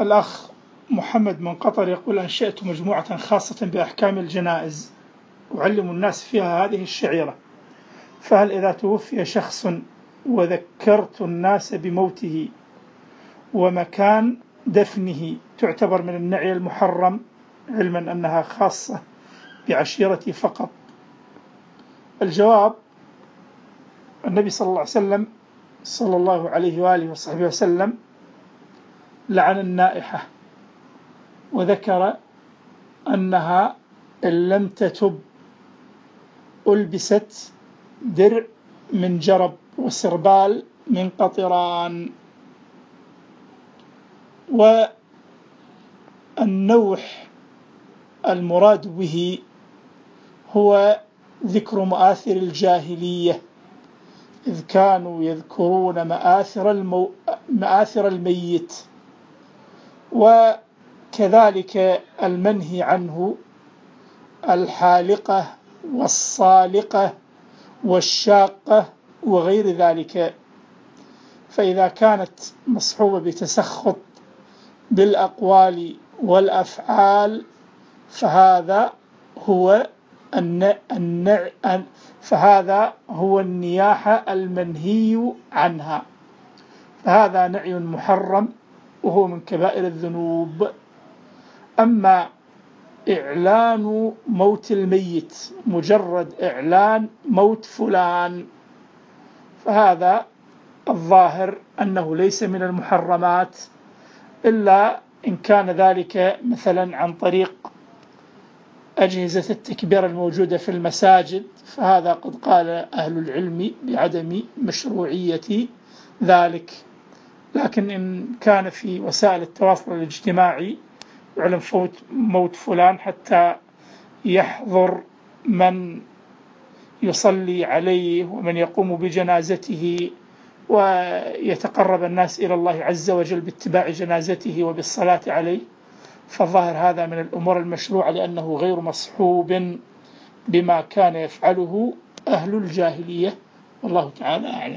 الأخ محمد من قطر يقول أنشأت مجموعة خاصة بأحكام الجنائز. أعلم الناس فيها هذه الشعيرة. فهل إذا توفي شخص وذكرت الناس بموته ومكان دفنه تعتبر من النعي المحرم علما أنها خاصة بعشيرتي فقط؟ الجواب النبي صلى الله عليه وسلم صلى الله عليه وآله وصحبه وسلم لعن النائحة وذكر أنها إن لم تتب ألبست درع من جرب وسربال من قطران. والنوح المراد به هو ذكر مآثر الجاهلية إذ كانوا يذكرون مآثر, المو... مآثر الميت. وكذلك المنهي عنه الحالقة والصالقة والشاقة وغير ذلك. فإذا كانت مصحوبة بتسخط بالأقوال والأفعال فهذا هو النع... فهذا هو النياحة المنهي عنها. فهذا نعي محرم وهو من كبائر الذنوب. أما إعلان موت الميت مجرد إعلان موت فلان فهذا الظاهر أنه ليس من المحرمات إلا إن كان ذلك مثلا عن طريق أجهزة التكبير الموجودة في المساجد. فهذا قد قال أهل العلم بعدم مشروعية ذلك. لكن إن كان في وسائل التواصل الاجتماعي يعلم فوت موت فلان حتى يحضر من يصلي عليه ومن يقوم بجنازته ويتقرب الناس إلى الله عز وجل باتباع جنازته وبالصلاة عليه. فالظاهر هذا من الأمور المشروعة لأنه غير مصحوب بما كان يفعله أهل الجاهلية. والله تعالى أعلم.